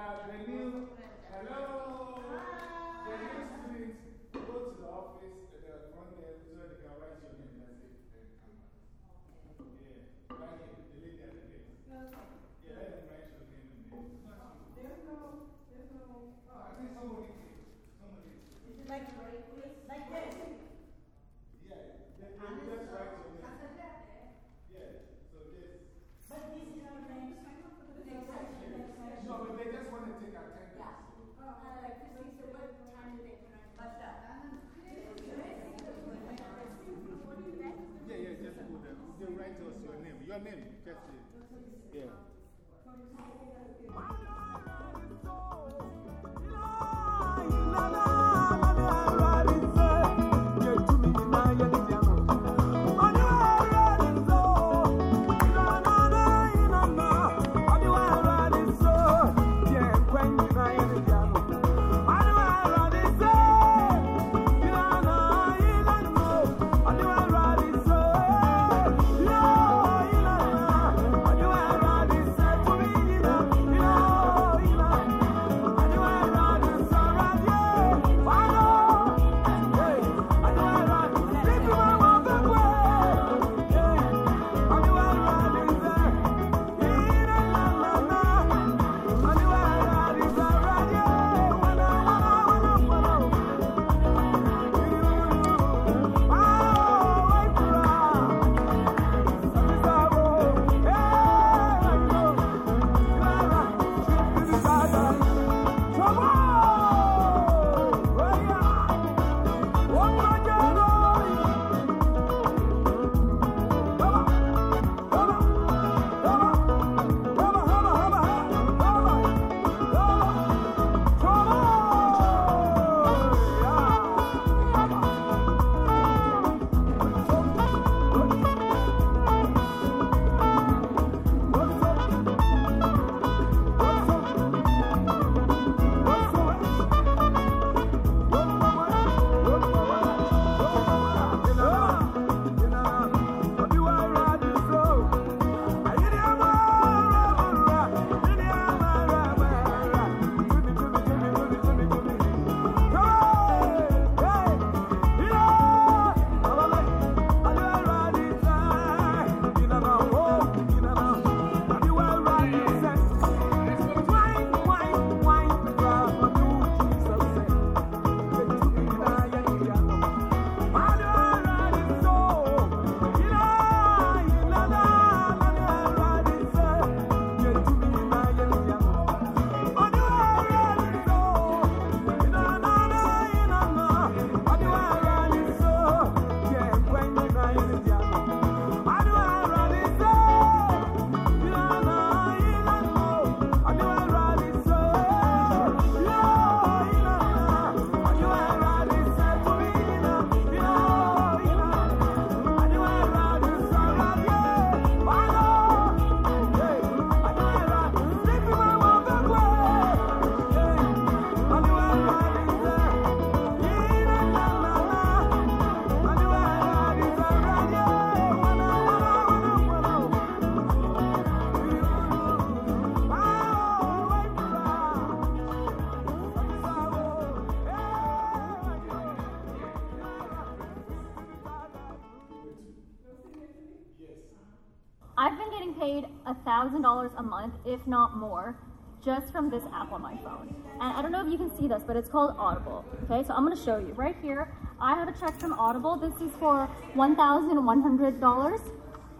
The new, hello. The new students go to the office, the front desk, so they can write your name. And come back. Yeah, right here, the lady at the desk. Yeah, let them write your name in there. There's no, there's no. Oh, I think somebody did. Somebody did. Is it like, like this? Yeah, they, they just write your name. Yeah, so just. But this is not name. No, but they just want to take attendance. Yeah, yeah, just go there. They write us your name. It. Yeah. Paid $1,000 a month, if not more, just from this app on my phone. And I don't know if you can see this, but it's called Audible. Okay, so I'm gonna show you. Right here, I have a check from Audible. This is for $1,100.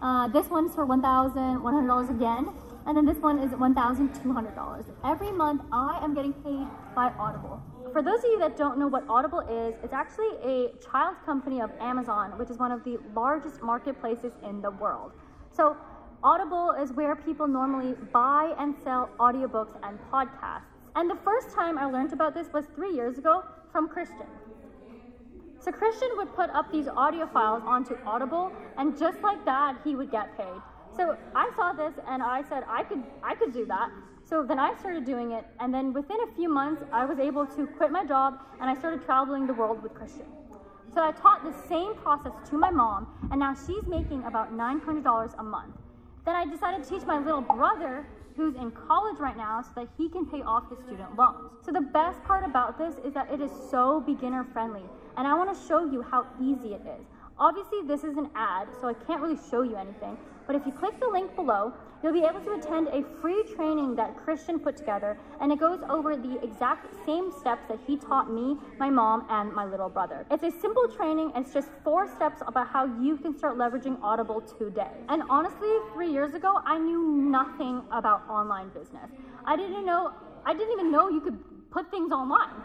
Uh, this one's for $1,100 again. And then this one is $1,200. Every month, I am getting paid by Audible. For those of you that don't know what Audible is, it's actually a child company of Amazon, which is one of the largest marketplaces in the world. So, Audible is where people normally buy and sell audiobooks and podcasts. And the first time I learned about this was three years ago from Christian. So, Christian would put up these audio files onto Audible, and just like that, he would get paid. So I saw this and I said I could I could do that. So then I started doing it and then within a few months I was able to quit my job and I started traveling the world with Christian. So I taught the same process to my mom and now she's making about $900 a month. Then I decided to teach my little brother who's in college right now so that he can pay off his student loans. So the best part about this is that it is so beginner friendly, and I want to show you how easy it is. Obviously, this is an ad, so I can't really show you anything, but if you click the link below, you'll be able to attend a free training that Christian put together, and it goes over the exact same steps that he taught me, my mom, and my little brother. It's a simple training, it's just four steps about how you can start leveraging Audible today. And honestly, three years ago, I knew nothing about online business. I didn't know, I didn't even know you could put things online.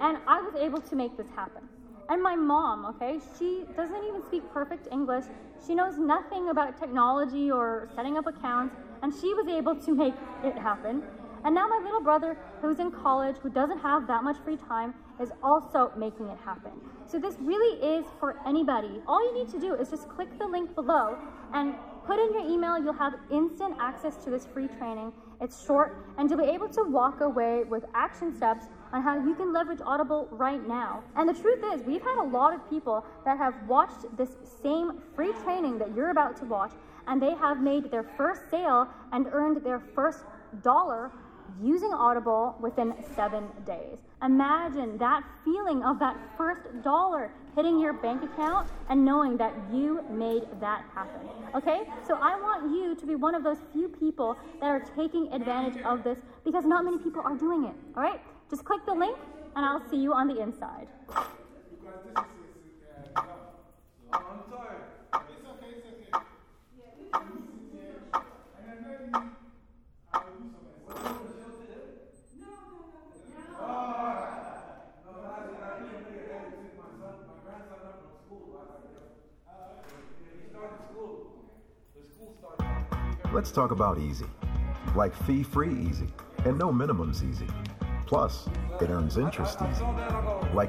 And I was able to make this happen. And my mom, okay, she doesn't even speak perfect English. She knows nothing about technology or setting up accounts, and she was able to make it happen. And now my little brother, who's in college, who doesn't have that much free time, is also making it happen. So this really is for anybody. All you need to do is just click the link below and put in your email. You'll have instant access to this free training. It's short, and you'll be able to walk away with action steps on how you can leverage Audible right now. And the truth is, we've had a lot of people that have watched this same free training that you're about to watch, and they have made their first sale and earned their first dollar using Audible within seven days. Imagine that feeling of that first dollar hitting your bank account and knowing that you made that happen. Okay? So I want you to be one of those few people that are taking advantage of this because not many people are doing it. All right? Just click the link and I'll see you on the inside. Let's talk about easy. Like fee free easy and no minimums easy. Plus, it earns interest easy. Like